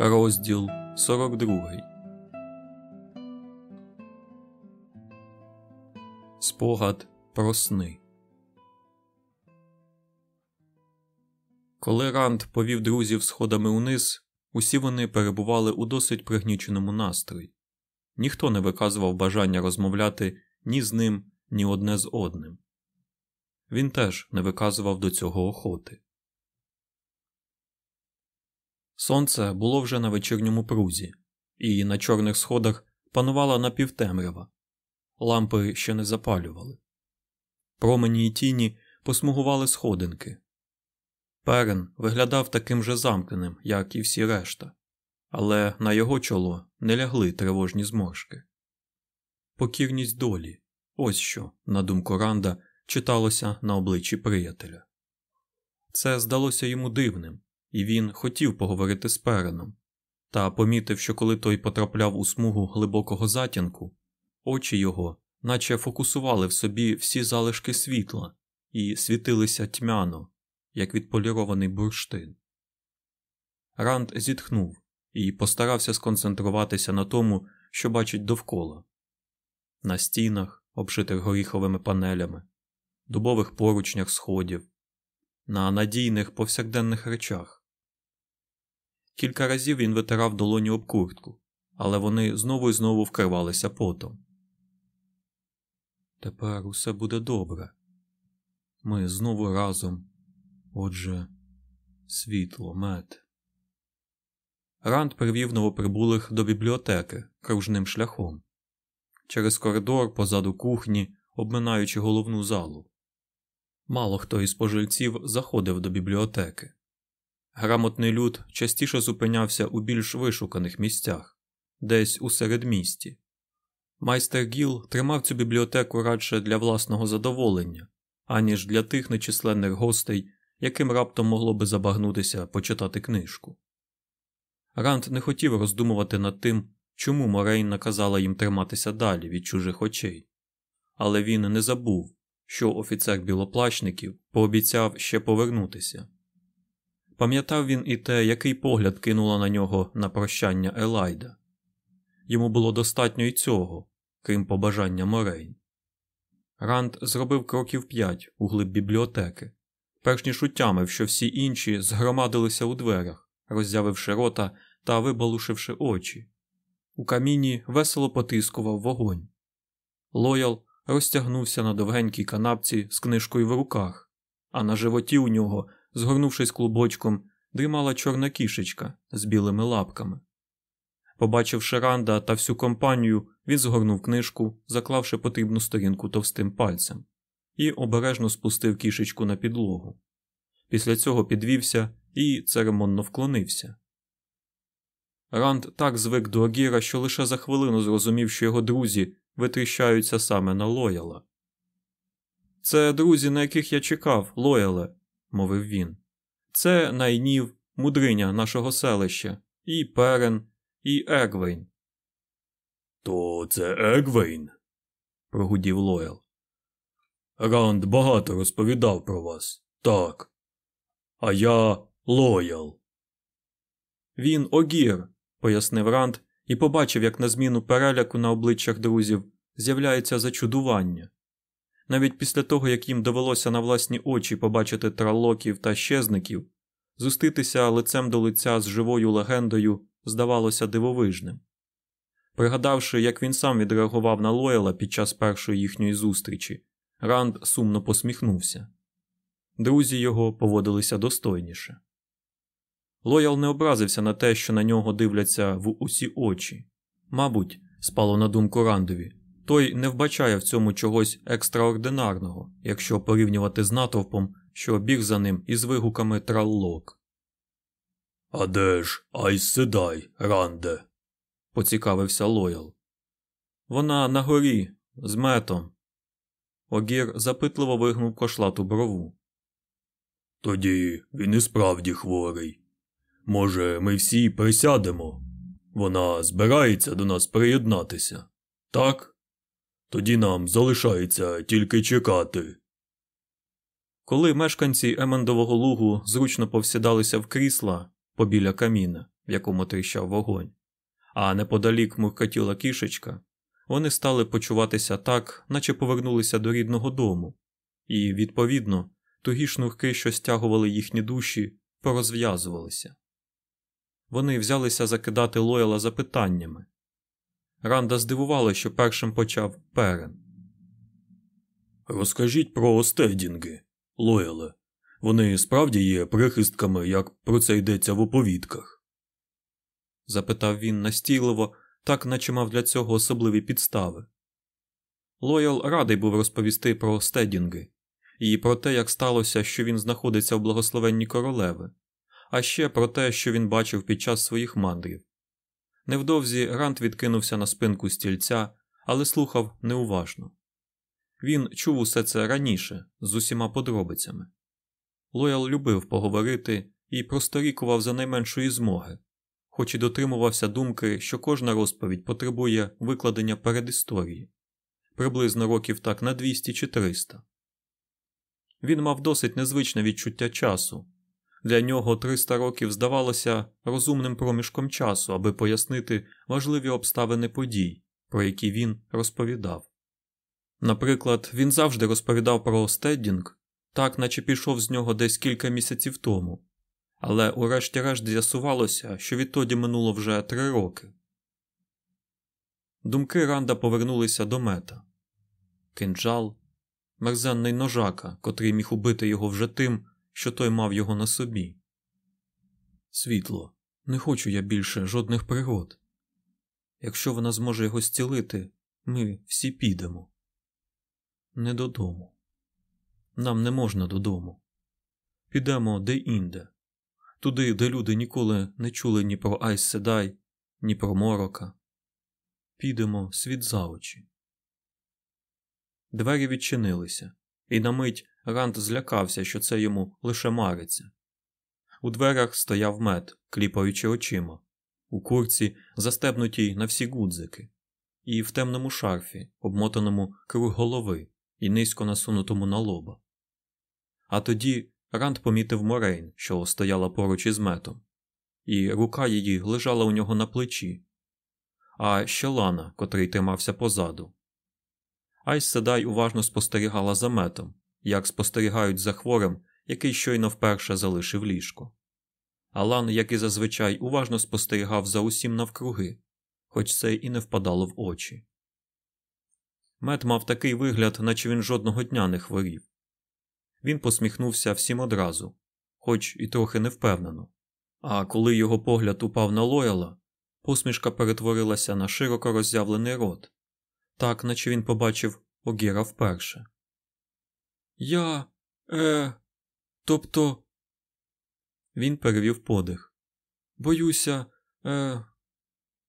Розділ 42 Спогад про сни. Коли Ранд повів друзів сходами униз, усі вони перебували у досить пригніченому настрої. Ніхто не виказував бажання розмовляти ні з ним, ні одне з одним. Він теж не виказував до цього охоти. Сонце було вже на вечірньому прузі, і на чорних сходах панувала напівтемрява. Лампи ще не запалювали. Промені й тіні посмугували сходинки. Перен виглядав таким же замкненим, як і всі решта, але на його чоло не лягли тривожні зморшки. Покірність долі ось що, на думку Ранда, читалося на обличчі приятеля. Це здалося йому дивним, і він хотів поговорити з Переном, та помітив, що коли той потрапляв у смугу глибокого затінку, очі його наче фокусували в собі всі залишки світла і світилися тьмяно, як відполірований бурштин. Ранд зітхнув і постарався сконцентруватися на тому, що бачить довкола на стінах, обшитих горіховими панелями, дубових поручнях сходів, на надійних повсякденних речах. Кілька разів він витирав долоні об куртку, але вони знову і знову вкривалися потом. Тепер усе буде добре. Ми знову разом. Отже, світло, мед. Ранд привів новоприбулих до бібліотеки кружним шляхом через коридор позаду кухні, обминаючи головну залу. Мало хто із пожильців заходив до бібліотеки. Грамотний люд частіше зупинявся у більш вишуканих місцях, десь у середмісті. Майстер Гіл тримав цю бібліотеку радше для власного задоволення, аніж для тих нечисленних гостей, яким раптом могло би забагнутися почитати книжку. Ранд не хотів роздумувати над тим, чому Морейн наказала їм триматися далі від чужих очей, але він не забув, що офіцер білоплачників пообіцяв ще повернутися. Пам'ятав він і те, який погляд кинула на нього на прощання Елайда. Йому було достатньо й цього, крім побажання Морейн. Ранд зробив кроків п'ять у глиб бібліотеки, перш ніж утямив, що всі інші згромадилися у дверях, роззявивши рота та вибалушивши очі. У каміні весело потискував вогонь. Лоял розтягнувся на довгенькій канапці з книжкою в руках, а на животі у нього згорнувшись клубочком, дрімала чорна кішечка з білими лапками. Побачивши Ранда та всю компанію, він згорнув книжку, заклавши потрібну сторінку товстим пальцем, і обережно спустив кішечку на підлогу. Після цього підвівся і церемонно вклонився. Ранд так звик до Агіра, що лише за хвилину зрозумів, що його друзі витріщаються саме на лояла. Це друзі, на яких я чекав, лояле, мовив він. Це найнів, мудриня нашого селища, і Перен, і Егвейн. То це Егвейн? прогудів Лоял. Ранд багато розповідав про вас. Так. А я Лоял. Він огір, пояснив Ранд і побачив, як на зміну переляку на обличчях друзів з'являється зачудування. Навіть після того, як їм довелося на власні очі побачити траллоків та щезників, зустрітися лицем до лиця з живою легендою здавалося дивовижним. Пригадавши, як він сам відреагував на Лойла під час першої їхньої зустрічі, Ранд сумно посміхнувся. Друзі його поводилися достойніше. Лоял не образився на те, що на нього дивляться в усі очі. Мабуть, спало на думку Рандові, той не вбачає в цьому чогось екстраординарного, якщо порівнювати з натовпом, що біг за ним із вигуками траллок. А де ж Айс Седай, Ранде? поцікавився Лоял. Вона на горі, з метом. Огір запитливо вигнув кошлату брову. Тоді він і справді хворий. Може, ми всі присядемо? Вона збирається до нас приєднатися, так? Тоді нам залишається тільки чекати. Коли мешканці Емендового лугу зручно повсідалися в крісла побіля каміна в якому тріщав вогонь, а неподалік муркотіла кішечка, вони стали почуватися так, наче повернулися до рідного дому, і, відповідно, тугі шнурки, що стягували їхні душі, порозв'язувалися. Вони взялися закидати Лойла запитаннями. Ранда здивувала, що першим почав перен. Розкажіть про стедінги, Лояле. Вони справді є прихистками, як про це йдеться в оповідках? запитав він настійливо, так наче мав для цього особливі підстави. Лоял радий був розповісти про стедінги і про те, як сталося, що він знаходиться в благословенні королеви, а ще про те, що він бачив під час своїх мандрів. Невдовзі Рант відкинувся на спинку стільця, але слухав неуважно. Він чув усе це раніше з усіма подробицями. Лоял любив поговорити і просторікував за найменшої змоги, хоч і дотримувався думки, що кожна розповідь потребує викладення передісторії приблизно років так на 200 чи 300. Він мав досить незвичне відчуття часу. Для нього 300 років здавалося розумним проміжком часу, аби пояснити важливі обставини подій, про які він розповідав. Наприклад, він завжди розповідав про стеддінг, так наче пішов з нього десь кілька місяців тому, але урешті-решт з'ясувалося, що відтоді минуло вже три роки. Думки Ранда повернулися до мета кинджал, мерзенний ножака, котрий міг убити його вже тим, що той мав його на собі. Світло, не хочу я більше жодних пригод. Якщо вона зможе його зцілити, ми всі підемо. Не додому. Нам не можна додому. Підемо де-інде, туди, де люди ніколи не чули ні про Айс Седай, ні про морока. Підемо світ за очі. Двері відчинилися, і на мить Ранд злякався, що це йому лише мариться. У дверях стояв мед, кліпаючи очима, у курці, застебнутій на всі гудзики, і в темному шарфі, обмотаному круг голови і низько насунутому на лоба. А тоді Ранд помітив Морейн, що стояла поруч із метом, і рука її лежала у нього на плечі, а ще Лана, котрий тримався позаду. Айс Седай уважно спостерігала за метом, як спостерігають за хворим, який щойно вперше залишив ліжко. Алан, як і зазвичай, уважно спостерігав за усім навкруги, хоч це і не впадало в очі. Мет мав такий вигляд, наче він жодного дня не хворів. Він посміхнувся всім одразу, хоч і трохи невпевнено. А коли його погляд упав на Лояла, посмішка перетворилася на широко роззявлений рот, так наче він побачив Огіра вперше. Я. е. Тобто. Він перевів подих. Боюся, е.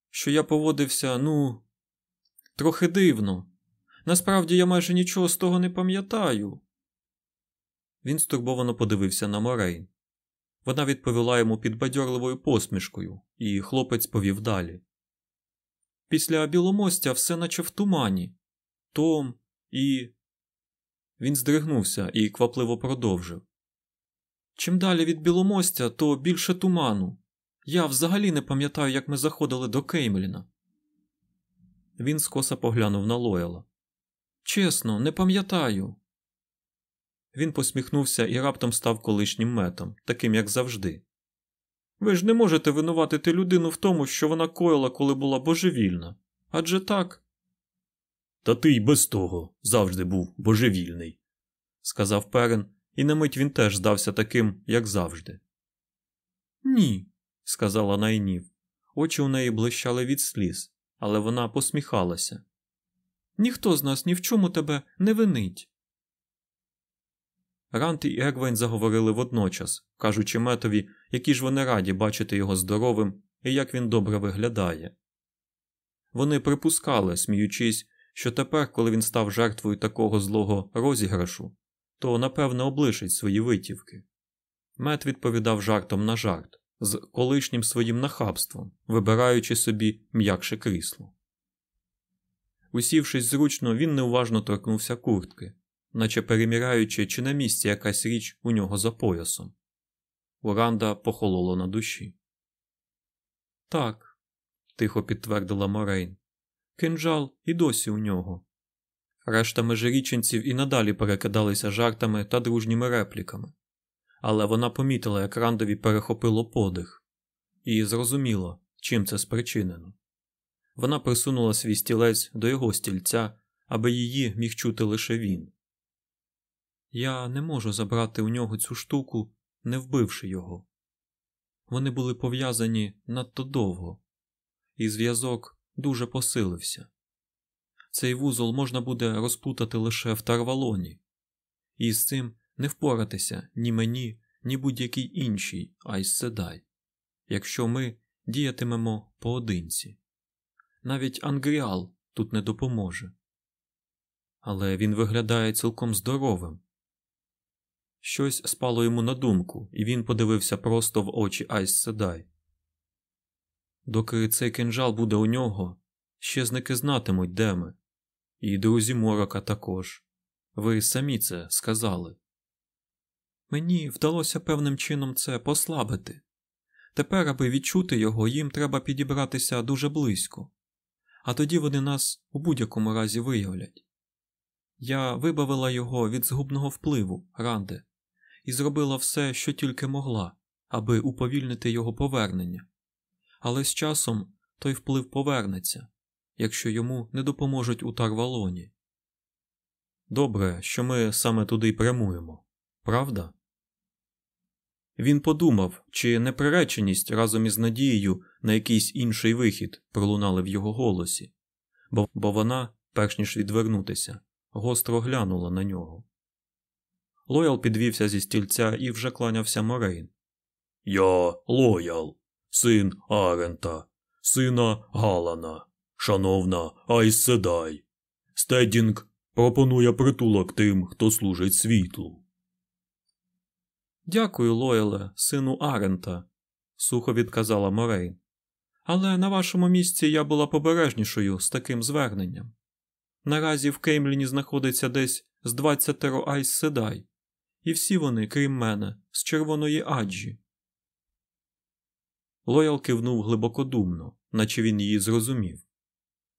Що я поводився, ну, трохи дивно. Насправді я майже нічого з того не пам'ятаю. Він стурбовано подивився на Морейн. Вона відповіла йому підбадьорливою посмішкою, і хлопець повів далі. Після біломостя все наче в тумані. Том і. Він здригнувся і квапливо продовжив. Чим далі від біломостя, то більше туману. Я взагалі не пам'ятаю, як ми заходили до Кеймліна. Він скоса поглянув на Лояла. Чесно, не пам'ятаю. Він посміхнувся і раптом став колишнім метом, таким як завжди. Ви ж не можете винуватити людину в тому, що вона коїла, коли була божевільна. Адже так. Та ти й без того завжди був божевільний, сказав Перен, і на мить він теж здався таким, як завжди. Ні, сказала Найнів. Очі у неї блищали від сліз, але вона посміхалася. Ніхто з нас ні в чому тебе не винить. Рант і Егвейн заговорили водночас, кажучи метові, які ж вони раді бачити його здоровим і як він добре виглядає. Вони припускали, сміючись, що тепер, коли він став жертвою такого злого розіграшу, то напевно облишить свої витівки. Мет відповідав жартом на жарт, з колишнім своїм нахабством, вибираючи собі м'якше крісло. Усівшись зручно, він неуважно торкнувся куртки, наче переміряючи, чи на місці якась річ у нього за поясом. Уранда похололо на душі. Так, тихо підтвердила Морейн. Кинджал і досі у нього. Решта межиріченців і надалі перекидалися жартами та дружніми репліками, але вона помітила, як рандові перехопило подих, і зрозуміла, чим це спричинено. Вона присунула свій стілець до його стільця, аби її міг чути лише він. Я не можу забрати у нього цю штуку, не вбивши його. Вони були пов'язані надто довго, і зв'язок дуже посилився. Цей вузол можна буде розпутати лише в Тарвалоні, і з цим не впоратися ні мені, ні будь-якій іншій Айсседай, якщо ми діятимемо поодинці. Навіть Ангріал тут не допоможе. Але він виглядає цілком здоровим. Щось спало йому на думку, і він подивився просто в очі Айс Седай. Доки цей кинжал буде у нього, щезники знатимуть, де ми. І друзі морока також. Ви самі це сказали. Мені вдалося певним чином це послабити. Тепер, аби відчути його, їм треба підібратися дуже близько, а тоді вони нас у будь-якому разі виявлять. Я вибавила його від згубного впливу, Ранде, і зробила все, що тільки могла, аби уповільнити його повернення. Але з часом той вплив повернеться, якщо йому не допоможуть у Тарвалоні. Добре, що ми саме туди прямуємо, правда? Він подумав, чи не приреченість разом із надією на якийсь інший вихід пролунали в його голосі, бо, бо вона, перш ніж відвернутися, гостро глянула на нього. Лоял підвівся зі стільця і вже кланявся Морейн. Я Лоял, син Арента, сина Галана, шановна Айз Седай. Стедінг пропонує притулок тим, хто служить світлу. Дякую, Лояле, сину Арента, сухо відказала Морейн. Але на вашому місці я була обережнішою з таким зверненням. Наразі в Кеймліні знаходиться десь з двадцятеро Айз Седай, і всі вони, крім мене, з червоної Аджі. Лоял кивнув глибокодумно, наче він її зрозумів.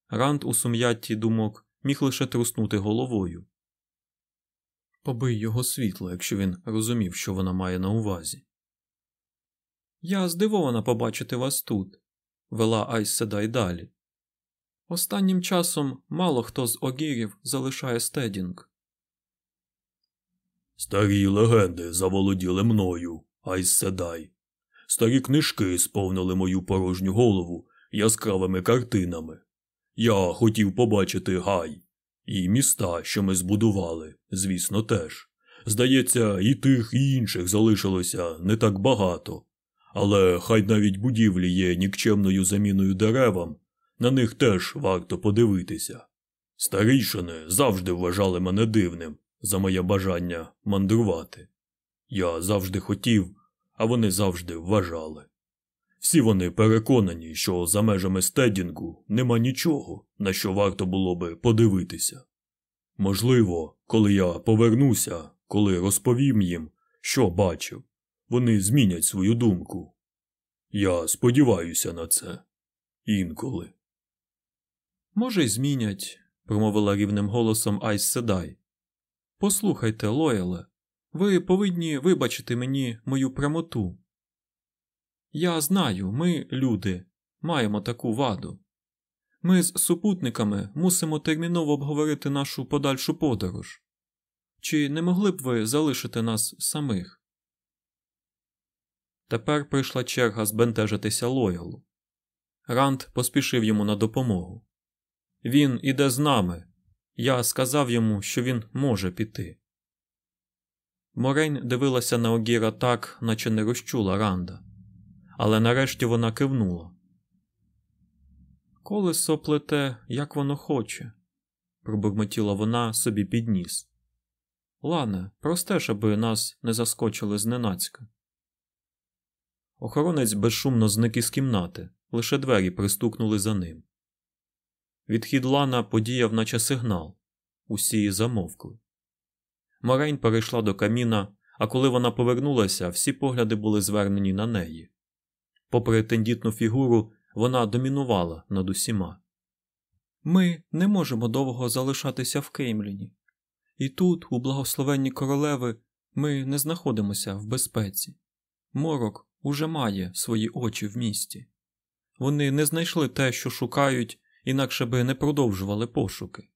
Ранд у сум'ятті думок міг лише труснути головою. Побий його світло, якщо він розумів, що вона має на увазі. Я здивована побачити вас тут, вела Айс Седай далі. Останнім часом мало хто з огірів залишає стедінг. Старі легенди заволоділи мною, Айсседай. Старі книжки сповнили мою порожню голову яскравими картинами. Я хотів побачити гай, і міста, що ми збудували, звісно, теж. Здається, і тих, і інших залишилося не так багато. Але хай навіть будівлі є нікчемною заміною деревам, на них теж варто подивитися. Старішини завжди вважали мене дивним за моє бажання мандрувати. Я завжди хотів, а вони завжди вважали. Всі вони переконані, що за межами стедінгу нема нічого, на що варто було би подивитися. Можливо, коли я повернуся, коли розповім їм, що бачив, вони змінять свою думку. Я сподіваюся на це інколи. Може, й змінять, промовила рівним голосом Айс Седай. Послухайте, Лояле, ви повинні вибачити мені мою прямоту. Я знаю, ми, люди, маємо таку ваду. Ми з супутниками мусимо терміново обговорити нашу подальшу подорож. Чи не могли б ви залишити нас самих? Тепер прийшла черга збентежитися Лоялу. Ранд поспішив йому на допомогу. Він іде з нами. Я сказав йому, що він може піти. Морейн дивилася на Огіра так, наче не розчула Ранда, але нарешті вона кивнула. Колесо плете, як воно хоче, пробурмотіла вона собі під ніс. Лане, простеж, аби нас не заскочили зненацька. Охоронець безшумно зник із кімнати, лише двері пристукнули за ним. Відхід Лана подіяв, наче сигнал. Усі замовкли. Морейн перейшла до каміна, а коли вона повернулася, всі погляди були звернені на неї. Попри тендітну фігуру, вона домінувала над усіма. Ми не можемо довго залишатися в Кеймліні. І тут, у благословенні королеви, ми не знаходимося в безпеці. Морок уже має свої очі в місті. Вони не знайшли те, що шукають, інакше би не продовжували пошуки.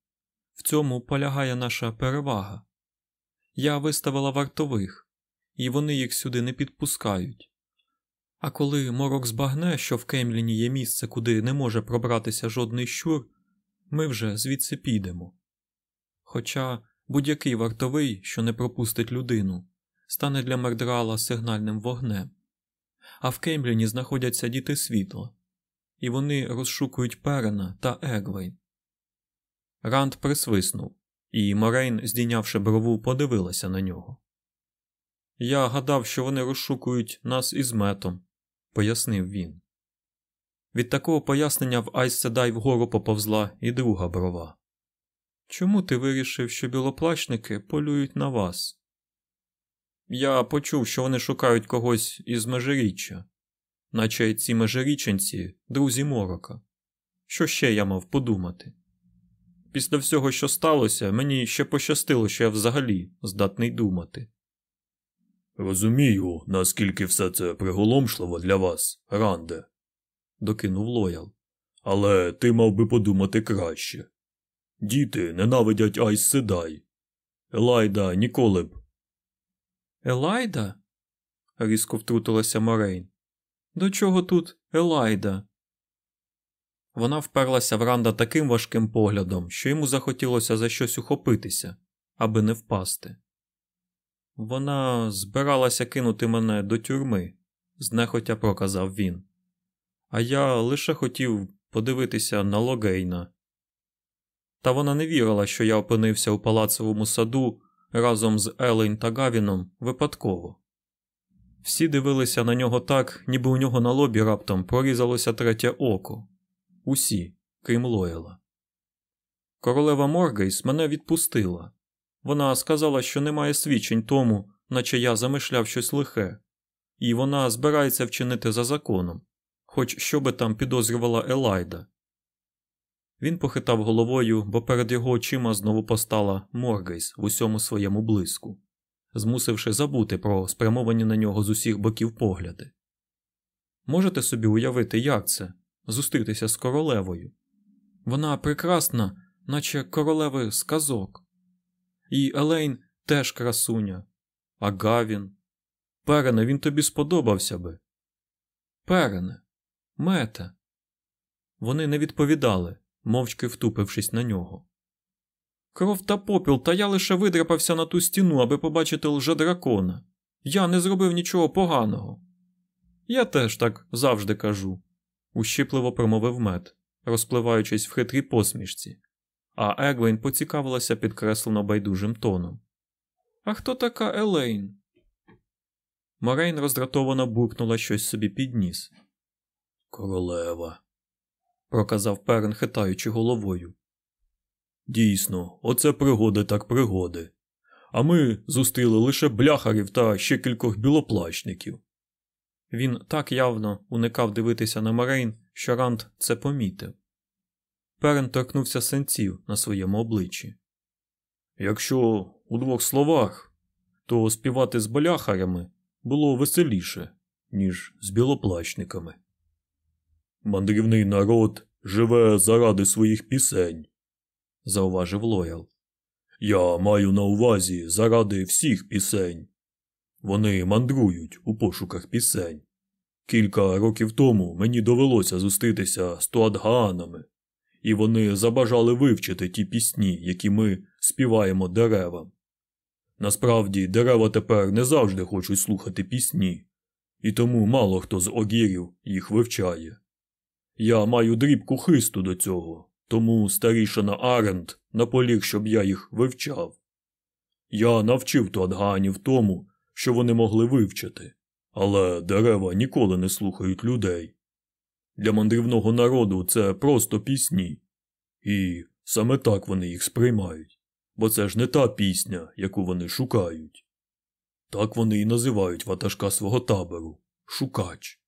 В цьому полягає наша перевага. Я виставила вартових, і вони їх сюди не підпускають. А коли морок збагне, що в Кемліні є місце, куди не може пробратися жодний щур, ми вже звідси підемо. Хоча будь-який вартовий, що не пропустить людину, стане для Мердрала сигнальним вогнем. А в Кембліні знаходяться діти світла, і вони розшукують Перена та Егвейн. Ранд присвиснув, і Морейн, здійнявши брову, подивилася на нього. Я гадав, що вони розшукують нас із метом, пояснив він. Від такого пояснення в Айсседай вгору поповзла і друга брова. Чому ти вирішив, що білоплащники полюють на вас? Я почув, що вони шукають когось із межиріччя, наче ці межиріченці друзі морока. Що ще я мав подумати? Після всього, що сталося, мені ще пощастило, що я взагалі здатний думати. Розумію, наскільки все це приголомшливо для вас, Ранде, докинув Лоял. Але ти мав би подумати краще. Діти ненавидять Айс Седай. Елайда ніколи б. Елайда? різко втрутилася Морейн. До чого тут Елайда? Вона вперлася в Ранда таким важким поглядом, що йому захотілося за щось ухопитися, аби не впасти. Вона збиралася кинути мене до тюрми, знехотя проказав він. А я лише хотів подивитися на Логейна. Та вона не вірила, що я опинився у палацовому саду разом з Елейн та Гавіном випадково. Всі дивилися на нього так, ніби у нього на лобі раптом прорізалося третє око. Усі, крім Лоєла. Королева Моргейс мене відпустила. Вона сказала, що немає свідчень тому, наче я замишляв щось лихе, і вона збирається вчинити за законом, хоч що би там підозрювала Елайда. Він похитав головою, бо перед його очима знову постала Моргейс в усьому своєму блиску, змусивши забути про спрямовані на нього з усіх боків погляди. Можете собі уявити, як це зустрітися з королевою? Вона прекрасна, наче королеви з казок. І Елейн теж красуня, а Гавін. Перене, він тобі сподобався би. Перене, мете. Вони не відповідали, мовчки втупившись на нього. Кров та попіл, та я лише видрапався на ту стіну, аби побачити лжедракона. Я не зробив нічого поганого. Я теж так завжди кажу, ущипливо промовив мед, розпливаючись в хитрій посмішці, а Егвейн поцікавилася підкреслено байдужим тоном. А хто така Елейн? Морейн роздратовано буркнула щось собі під ніс. Королева, проказав Перен, хитаючи головою. Дійсно, оце пригоди так пригоди. А ми зустріли лише бляхарів та ще кількох білоплащників. Він так явно уникав дивитися на Морейн, що Ранд це помітив. Перен торкнувся сенців на своєму обличчі. Якщо у двох словах, то співати з бляхарями було веселіше, ніж з білоплащниками. Мандрівний народ живе заради своїх пісень, зауважив Лоял. Я маю на увазі заради всіх пісень. Вони мандрують у пошуках пісень. Кілька років тому мені довелося зустрітися з туадгаанами, і вони забажали вивчити ті пісні, які ми співаємо деревам. Насправді, дерева тепер не завжди хочуть слухати пісні, і тому мало хто з огірів їх вивчає. Я маю дрібку хисту до цього, тому старішина Аренд наполіг, щоб я їх вивчав. Я навчив туадганів тому, що вони могли вивчити, але дерева ніколи не слухають людей. Для мандрівного народу це просто пісні, і саме так вони їх сприймають, бо це ж не та пісня, яку вони шукають. Так вони і називають ватажка свого табору шукач.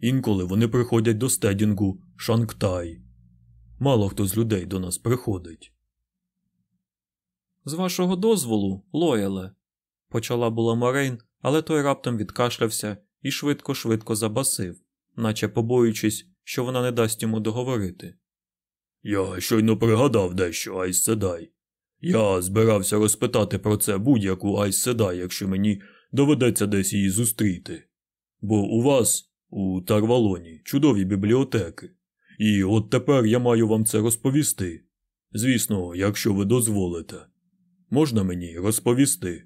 Інколи вони приходять до стедінгу Шангтай. Мало хто з людей до нас приходить. З вашого дозволу, Лояле, почала була Морейн, але той раптом відкашлявся і швидко-швидко забасив, наче побоюючись, що вона не дасть йому договорити. Я щойно пригадав дещо, Айс Седай. Я збирався розпитати про це будь-яку Айс Седай, якщо мені доведеться десь її зустріти. Бо у вас, у Тарвалоні, чудові бібліотеки. І от тепер я маю вам це розповісти. Звісно, якщо ви дозволите. Можна мені розповісти?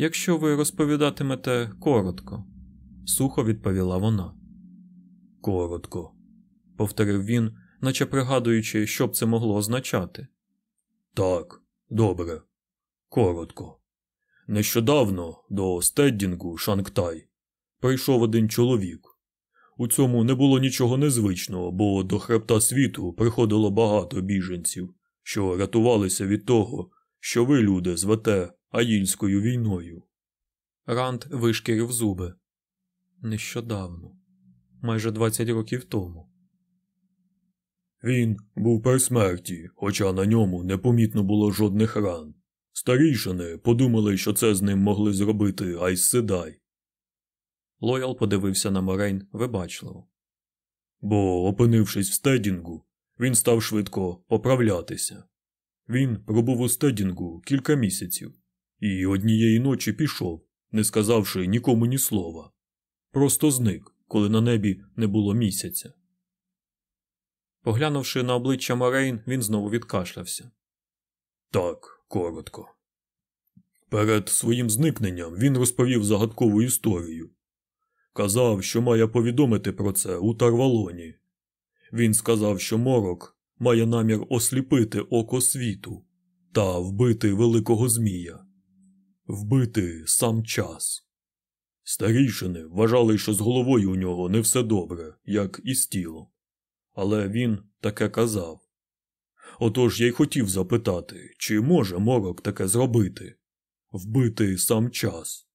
Якщо ви розповідатимете коротко, сухо відповіла вона. Коротко, повторив він, наче пригадуючи, що б це могло означати. Так, добре, коротко. Нещодавно до стеддінгу Шангтай прийшов один чоловік. У цьому не було нічого незвичного, бо до хребта світу приходило багато біженців, що рятувалися від того, що ви, люди, звете Аїльською війною. Ранд вишкірив зуби. Нещодавно, майже 20 років тому. Він був при смерті, хоча на ньому не помітно було жодних ран. Старійшини подумали, що це з ним могли зробити Айз Седай. Лоял подивився на Морейн вибачливо. Бо, опинившись в стедінгу, він став швидко поправлятися. Він пробув у стедінгу кілька місяців і однієї ночі пішов, не сказавши нікому ні слова. Просто зник, коли на небі не було місяця. Поглянувши на обличчя Морейн, він знову відкашлявся. Так, коротко. Перед своїм зникненням він розповів загадкову історію. Казав, що має повідомити про це у Тарвалоні. Він сказав, що морок має намір осліпити око світу та вбити великого Змія, вбити сам час. Старішини вважали, що з головою у нього не все добре, як і з тілом. Але він таке казав. Отож я й хотів запитати, чи може морок таке зробити вбити сам час,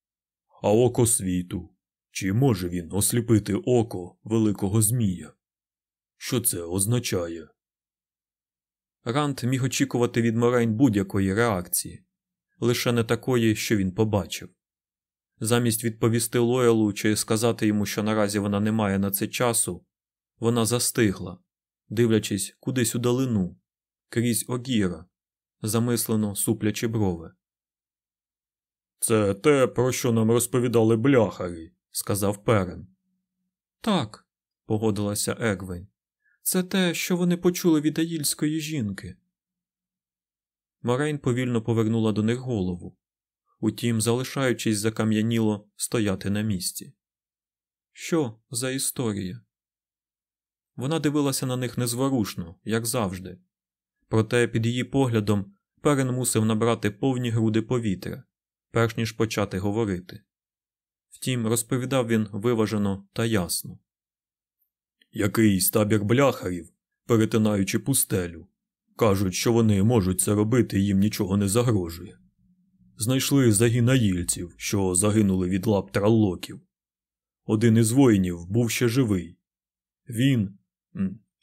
а око світу, чи може він осліпити око великого Змія? Що це означає? Рант міг очікувати від Морейн будь-якої реакції, лише не такої, що він побачив. Замість відповісти Лоялу чи сказати йому, що наразі вона не має на це часу, вона застигла, дивлячись кудись у долину, крізь огіра, замислено суплячи брови. Це те, про що нам розповідали бляхарі, сказав Перен. Так, погодилася Егвень. Це те, що вони почули від аїльської жінки. Морейн повільно повернула до них голову, утім, залишаючись закам'яніло стояти на місці. Що за історія? Вона дивилася на них незворушно, як завжди, проте під її поглядом Перен мусив набрати повні груди повітря, перш ніж почати говорити. Втім, розповідав він виважено та ясно. Якийсь табір бляхарів, перетинаючи пустелю, кажуть, що вони можуть це робити їм нічого не загрожує. Знайшли загін аїльців, що загинули від лап траллоків. Один із воїнів був ще живий. Він,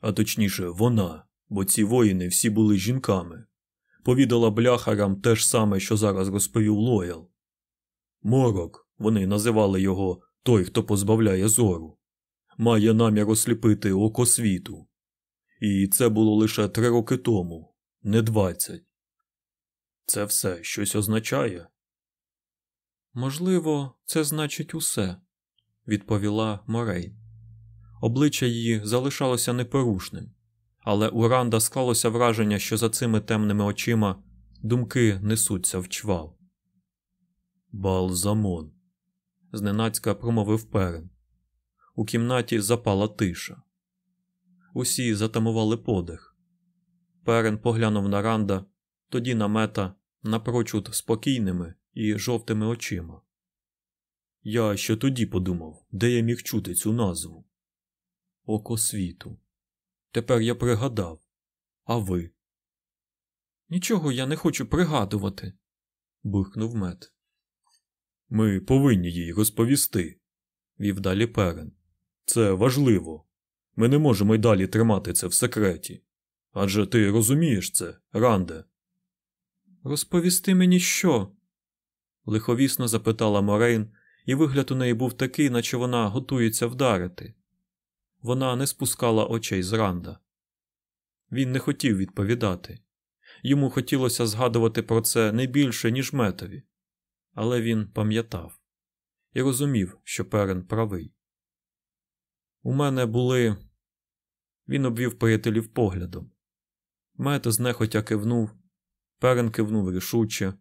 а точніше, вона, бо ці воїни всі були жінками, повідала бляхарам те ж саме, що зараз розповів Лоял. Морок, вони називали його той, хто позбавляє зору, має намір осліпити око світу. І це було лише три роки тому, не двадцять. Це все щось означає? Можливо, це значить усе, відповіла Морей. Обличчя її залишалося непорушним, але у Ранда склалося враження, що за цими темними очима думки несуться в чвал. Балзамон, зненацька промовив перен. У кімнаті запала тиша. Усі затамували подих. Перен поглянув на Ранда, тоді на мета напрочуд спокійними і жовтими очима. Я ще тоді подумав, де я міг чути цю назву. Око світу. Тепер я пригадав. А ви? Нічого я не хочу пригадувати, буркнув мет. Ми повинні їй розповісти, вів далі перен. Це важливо. Ми не можемо й далі тримати це в секреті. Адже ти розумієш це, Ранде. Розповісти мені що? лиховісно запитала Морейн, і вигляд у неї був такий, наче вона готується вдарити. Вона не спускала очей з Ранда. Він не хотів відповідати. Йому хотілося згадувати про це не більше, ніж метові, але він пам'ятав і розумів, що Перен правий. У мене були. Він обвів приятелів поглядом. Мет знехотя кивнув, Перен кивнув рішуче.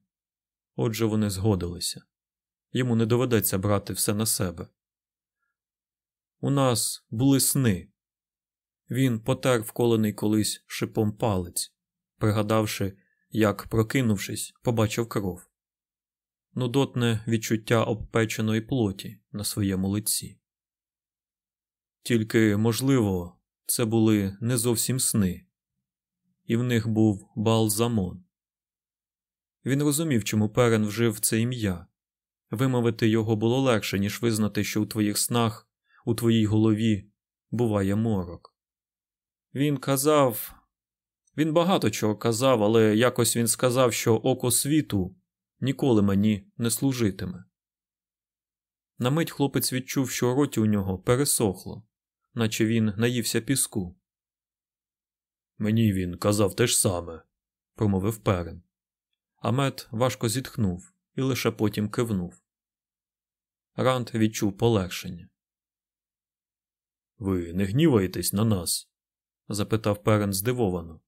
Отже, вони згодилися. Йому не доведеться брати все на себе. У нас були сни. Він потер вколений колись шипом палець, пригадавши, як, прокинувшись, побачив кров. Нудотне відчуття обпеченої плоті на своєму лиці. Тільки, можливо, це були не зовсім сни, і в них був балзамон. Він розумів, чому Перен вжив це ім'я. Вимовити його було легше, ніж визнати, що у твоїх снах, у твоїй голові буває морок. Він казав, він багато чого казав, але якось він сказав, що око світу ніколи мені не служитиме. На мить хлопець відчув, що в роті у нього пересохло, наче він наївся піску. Мені він казав те ж саме, промовив Перрін. А Мет важко зітхнув і лише потім кивнув. Ранд відчув полегшення. Ви не гніваєтесь на нас? запитав Перрін здивовано.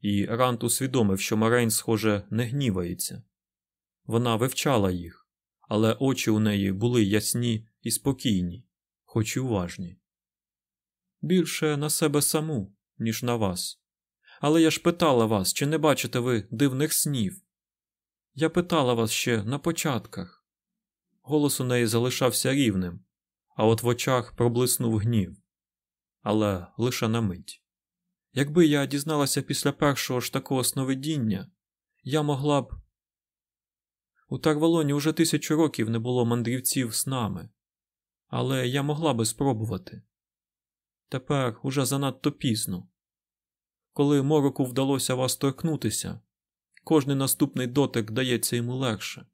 І Ранд усвідомив, що Морейн, схоже, не гнівається. Вона вивчала їх, але очі у неї були ясні і спокійні, хоч і уважні. Більше на себе саму, ніж на вас. Але я ж питала вас, чи не бачите ви дивних снів? Я питала вас ще на початках. Голос у неї залишався рівним, а от в очах проблиснув гнів. Але лише на мить. Якби я дізналася після першого ж такого сновидіння, я могла б. У Тарвалоні уже тисячу років не було мандрівців з нами, але я могла би спробувати. Тепер уже занадто пізно. Коли мороку вдалося вас торкнутися, кожний наступний дотик дається йому легше.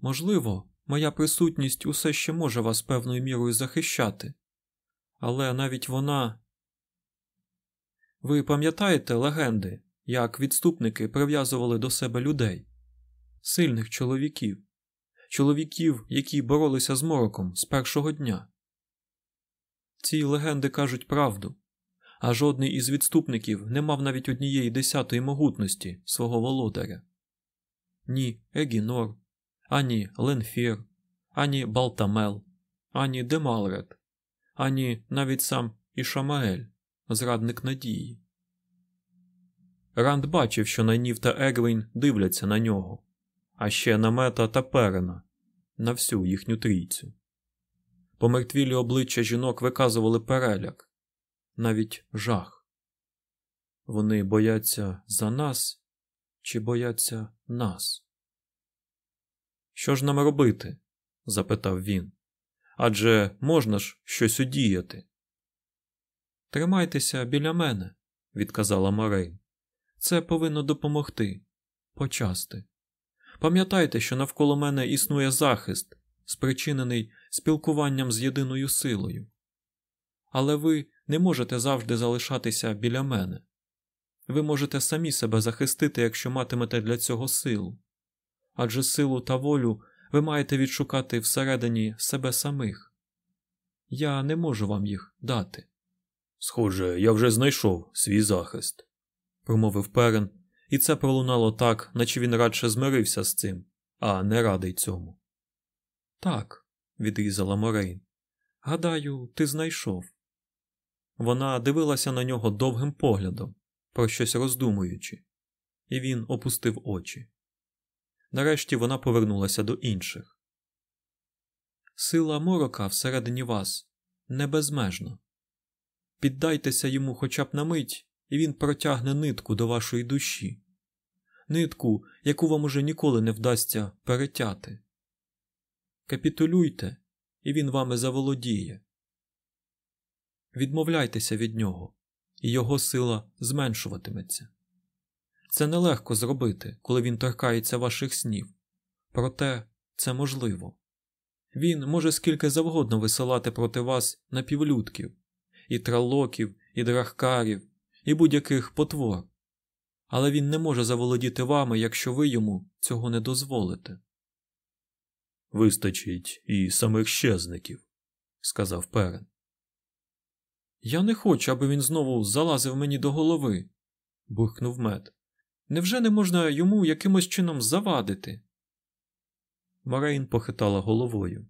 Можливо, моя присутність усе ще може вас певною мірою захищати, але навіть вона. Ви пам'ятаєте легенди, як відступники прив'язували до себе людей, сильних чоловіків, чоловіків, які боролися з мороком з першого дня? Ці легенди кажуть правду а жодний із відступників не мав навіть однієї десятої могутності свого володаря. Ні Егінор, ані Ленфір, ані Балтамел, ані Демалред, ані навіть сам Ішамаель, зрадник надії. Ранд бачив, що Найнів та Егвейн дивляться на нього, а ще на мета та перена, на всю їхню трійцю. Помертвілі обличчя жінок виказували переляк, навіть жах. Вони бояться за нас чи бояться нас? Що ж нам робити? запитав він. Адже можна ж щось удіяти. Тримайтеся біля мене, відказала Морейн. Це повинно допомогти почасти. Пам'ятайте, що навколо мене існує захист, спричинений спілкуванням з єдиною силою. Але ви не можете завжди залишатися біля мене. Ви можете самі себе захистити, якщо матимете для цього силу. Адже силу та волю ви маєте відшукати всередині себе самих. Я не можу вам їх дати. Схоже, я вже знайшов свій захист, промовив Перен, і це пролунало так, наче він радше змирився з цим, а не радий цьому. Так, відрізала Морейн. Гадаю, ти знайшов. Вона дивилася на нього довгим поглядом, про щось роздумуючи, і він опустив очі. Нарешті вона повернулася до інших. Сила морока всередині вас не безмежна. Піддайтеся йому хоча б на мить, і він протягне нитку до вашої душі, нитку, яку вам уже ніколи не вдасться перетяти. Капітулюйте, і він вами заволодіє. Відмовляйтеся від нього, і його сила зменшуватиметься. Це нелегко зробити, коли він торкається ваших снів, проте це можливо. Він може скільки завгодно висилати проти вас напівлюдків, і тралоків, і драхкарів, і будь-яких потвор, але він не може заволодіти вами, якщо ви йому цього не дозволите. Вистачить і самих щезників, сказав Перрін. Я не хочу, аби він знову залазив мені до голови, буркнув Мет. Невже не можна йому якимось чином завадити? Марейн похитала головою.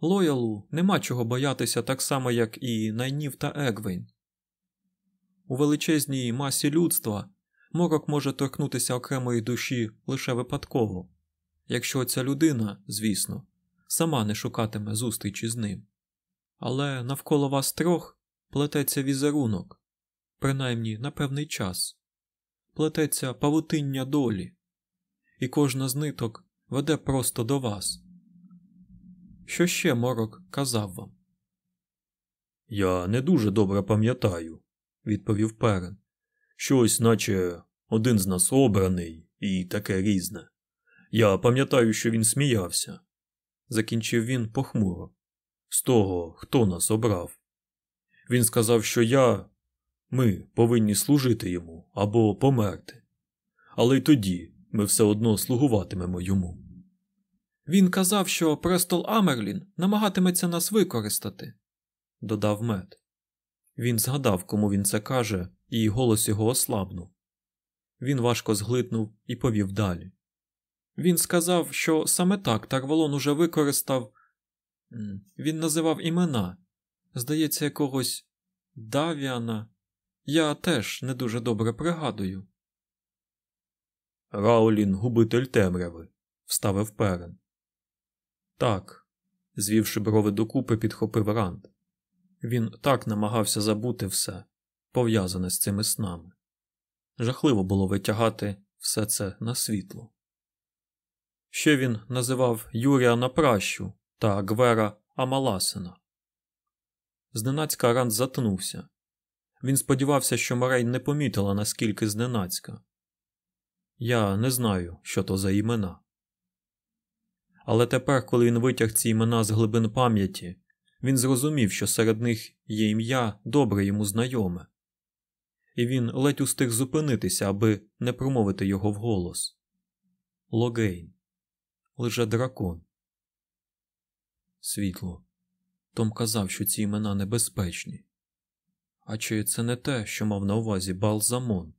Лоялу нема чого боятися так само, як і Найнів та Егвейн. У величезній масі людства морок може торкнутися окремої душі лише випадково, якщо ця людина, звісно, сама не шукатиме зустрічі з ним. Але навколо вас трьох плететься візерунок, принаймні на певний час, плететься павутиння долі, і кожна з ниток веде просто до вас. Що ще морок казав вам? Я не дуже добре пам'ятаю, відповів Перен. Щось, наче один з нас обраний і таке різне. Я пам'ятаю, що він сміявся, закінчив він похмуро. З того, хто нас обрав. Він сказав, що я, ми повинні служити йому або померти. Але й тоді ми все одно слугуватимемо йому. Він казав, що престол Амерлін намагатиметься нас використати, додав мед. Він згадав, кому він це каже, і голос його ослабнув. Він важко зглитнув і повів далі. Він сказав, що саме так Тарвалон уже використав. Він називав імена, здається, якогось Давіана. Я теж не дуже добре пригадую. Раулін губитель темряви, вставив перен. Так, звівши брови докупи, підхопив Ранд. Він так намагався забути все, пов'язане з цими снами. Жахливо було витягати все це на світло. Ще він називав Юрія Напращу та Гвера Амаласина. Зненацька Ранд затнувся. Він сподівався, що Морей не помітила, наскільки зненацька. Я не знаю, що то за імена. Але тепер, коли він витяг ці імена з глибин пам'яті, він зрозумів, що серед них є ім'я добре йому знайоме, і він ледь устиг зупинитися, аби не промовити його вголос. Логейн, лише дракон. Світло. Том казав, що ці імена небезпечні. А чи це не те, що мав на увазі Балзамон?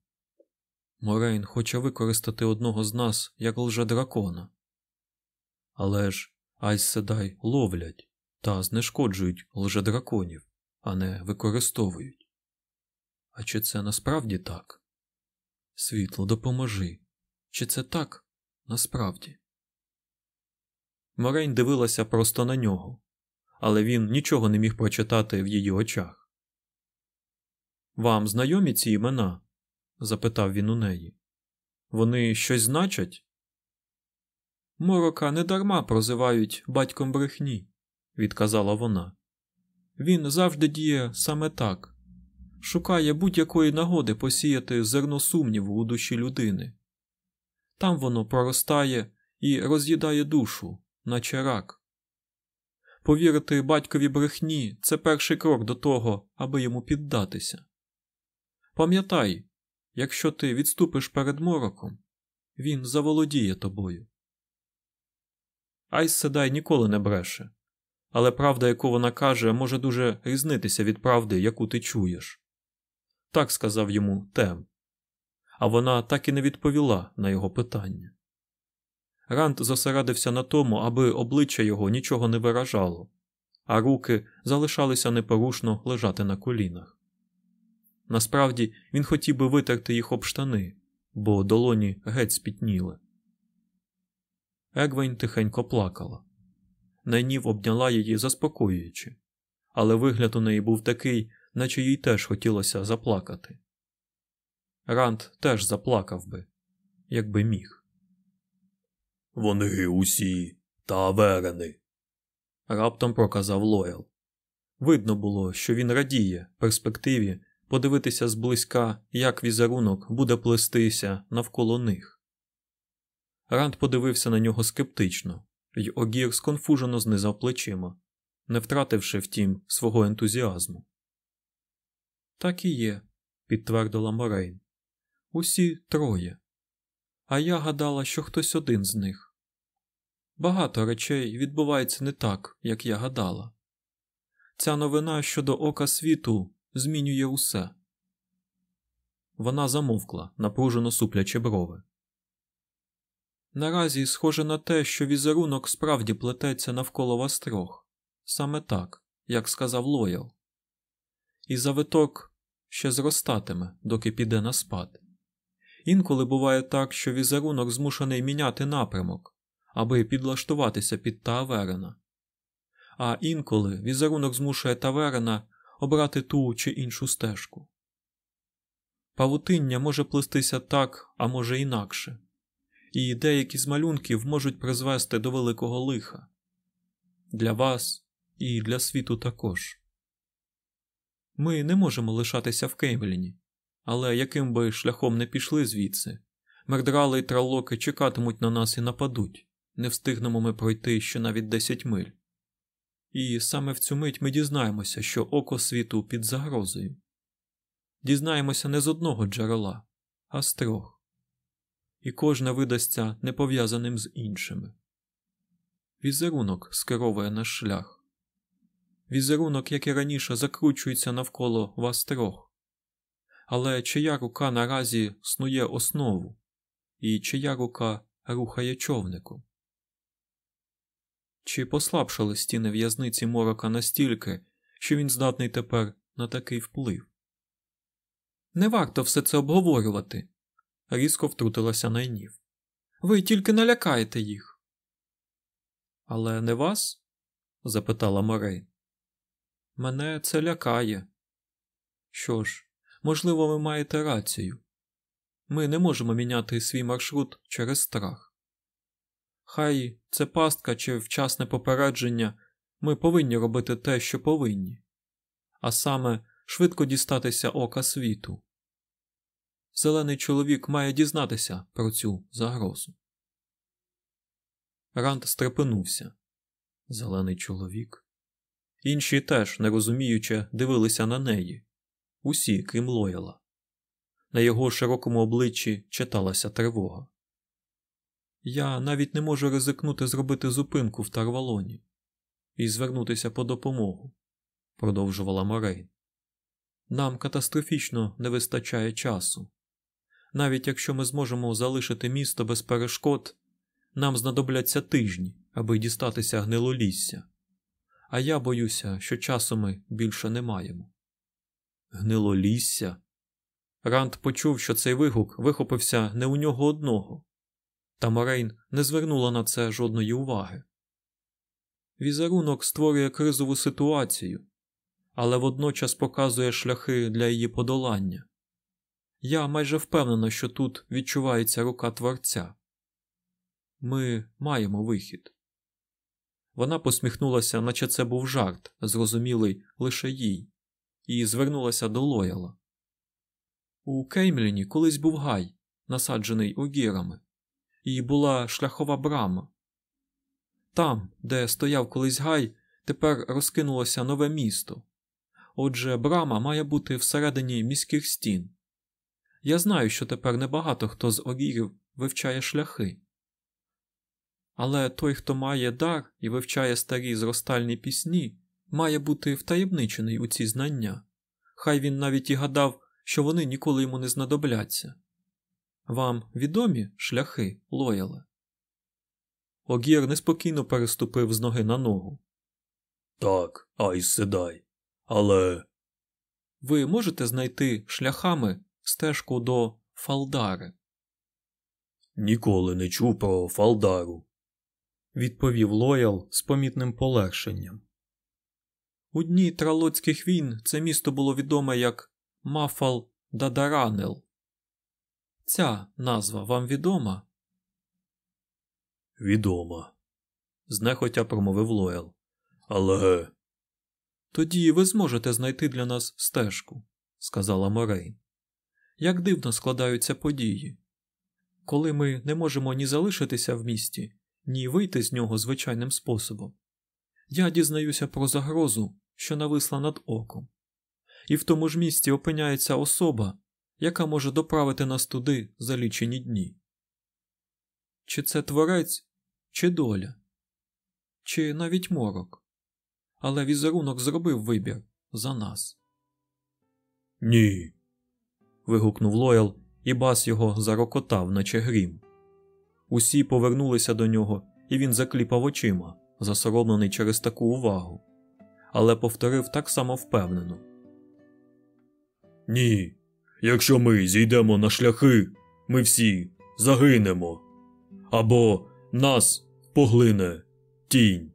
Морейн хоче використати одного з нас як лжедракона. Але ж Айс Седай ловлять та знешкоджують лжедраконів, а не використовують. А чи це насправді так? Світло, допоможи. Чи це так насправді? Морейн дивилася просто на нього, але він нічого не міг прочитати в її очах. Вам знайомі ці імена? запитав він у неї. Вони щось значать? Морока недарма прозивають батьком брехні, відказала вона. Він завжди діє саме так шукає будь-якої нагоди посіяти зерно сумніву у душі людини. Там воно проростає і роз'їдає душу, наче рак. Повірити батькові брехні це перший крок до того, аби йому піддатися. Пам'ятай, якщо ти відступиш перед мороком, він заволодіє тобою. Айс Седай ніколи не бреше, але правда, яку вона каже, може дуже різнитися від правди, яку ти чуєш. Так сказав йому Тем, а вона так і не відповіла на його питання. Рант зосередився на тому, аби обличчя його нічого не виражало, а руки залишалися непорушно лежати на колінах. Насправді він хотів би витерти їх об штани, бо долоні геть спітніли. Егвейн тихенько плакала. Найнів обняла її, заспокоюючи, але вигляд у неї був такий, наче їй теж хотілося заплакати. Ранд теж заплакав би, якби міг. Вони усі таверени, раптом проказав Лоял. Видно було, що він радіє перспективі подивитися зблизька, як візерунок буде плестися навколо них. Ранд подивився на нього скептично, й Огір сконфужено знизав плечима, не втративши, втім, свого ентузіазму. Так і є, підтвердила Морейн. Усі троє. А я гадала, що хтось один з них. Багато речей відбувається не так, як я гадала. Ця новина щодо ока світу змінює усе. Вона замовкла, напружено суплячи брови. Наразі схоже на те, що візерунок справді плететься навколо вас трьох, саме так, як сказав Лоял. І завиток ще зростатиме, доки піде на спад. Інколи буває так, що візерунок змушений міняти напрямок, аби підлаштуватися під Тааверена. А інколи візерунок змушує Таверена обрати ту чи іншу стежку. Павутиння може плестися так, а може інакше, і деякі з малюнків можуть призвести до великого лиха для вас і для світу також. Ми не можемо лишатися в Кеймліні, але яким би шляхом не пішли звідси, мердрали й тралоки чекатимуть на нас і нападуть, не встигнемо ми пройти ще навіть 10 миль. І саме в цю мить ми дізнаємося, що око світу під загрозою. Дізнаємося не з одного джерела, а з трьох, і кожне видасться непов'язаним з іншими. Візерунок скеровує наш шлях. Візерунок, як і раніше, закручується навколо вас трьох. Але чия рука наразі снує основу, і чия рука рухає човником? Чи послабшали стіни в'язниці морока настільки, що він здатний тепер на такий вплив? Не варто все це обговорювати, різко втрутилася найнів. Ви тільки налякаєте їх. Але не вас? запитала Морей. Мене це лякає. Що ж, можливо, ви маєте рацію. Ми не можемо міняти свій маршрут через страх. Хай це пастка чи вчасне попередження, ми повинні робити те, що повинні, а саме швидко дістатися ока світу. Зелений чоловік має дізнатися про цю загрозу. Ранд стрепенувся. Зелений чоловік. Інші теж, не розуміючи, дивилися на неї, усі, крім Лояла. На його широкому обличчі читалася тривога. Я навіть не можу ризикнути зробити зупинку в Тарвалоні і звернутися по допомогу, продовжувала Морейн. Нам катастрофічно не вистачає часу. Навіть якщо ми зможемо залишити місто без перешкод, нам знадобляться тижні, аби дістатися гнилолісся. А я боюся, що часу ми більше не маємо. Гнилолісся. Ранд почув, що цей вигук вихопився не у нього одного, та Морейн не звернула на це жодної уваги. Візерунок створює кризову ситуацію, але водночас показує шляхи для її подолання. Я майже впевнена, що тут відчувається рука творця. Ми маємо вихід. Вона посміхнулася, наче це був жарт, зрозумілий лише їй, і звернулася до Лояла. У Кеймліні колись був гай, насаджений огірами і була шляхова брама. Там, де стояв колись гай, тепер розкинулося нове місто. Отже, брама має бути всередині міських стін. Я знаю, що тепер небагато хто з огірів вивчає шляхи. Але той, хто має дар і вивчає старі зростальні пісні, має бути втаємничений у ці знання. Хай він навіть і гадав, що вони ніколи йому не знадобляться. Вам відомі шляхи лояла? Огір неспокійно переступив з ноги на ногу. Так, ай седай. Але. Ви можете знайти шляхами стежку до Фалдари? Ніколи не чув про Фалдару, відповів Лоял з помітним полегшенням. У дні тралоцьких війн це місто було відоме як Мафал Дадаранел. Ця назва вам відома? Відома, знехотя промовив Лоял. Але. Тоді ви зможете знайти для нас стежку, сказала Морейн. Як дивно складаються події. Коли ми не можемо ні залишитися в місті, ні вийти з нього звичайним способом, я дізнаюся про загрозу, що нависла над оком, і в тому ж місці опиняється особа, яка може доправити нас туди за лічені дні. Чи це творець, чи доля, чи навіть морок, але візерунок зробив вибір за нас. Ні. вигукнув Лоял, і бас його зарокотав, наче грім. Усі повернулися до нього, і він закліпав очима, засоромлений через таку увагу, але повторив так само впевнено. Ні. Якщо ми зійдемо на шляхи, ми всі загинемо. Або нас поглине тінь.